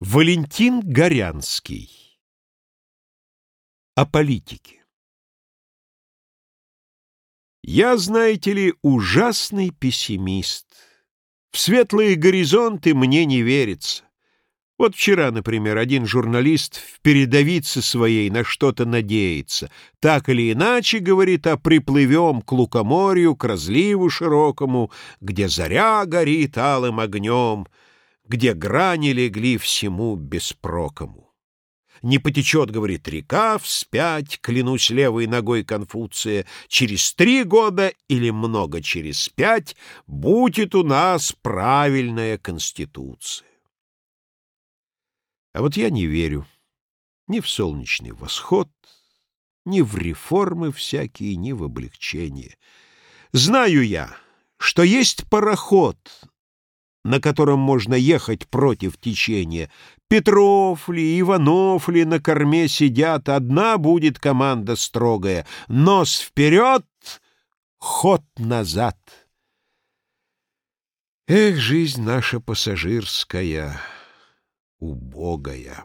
Валентин Горянский О политике Я, знаете ли, ужасный пессимист. В светлые горизонты мне не верится. Вот вчера, например, один журналист в передовице своей на что-то надеется. Так или иначе, говорит, а приплывем к лукоморью, к разливу широкому, где заря горит алым огнем — где грани легли всему беспрокому. Не потечет, говорит, река вспять, клянусь левой ногой Конфуция, через три года или много через пять будет у нас правильная конституция. А вот я не верю ни в солнечный восход, ни в реформы всякие, ни в облегчение. Знаю я, что есть пароход, на котором можно ехать против течения. Петров ли, Иванов ли на корме сидят, одна будет команда строгая. Нос вперед, ход назад. Эх, жизнь наша пассажирская, убогая.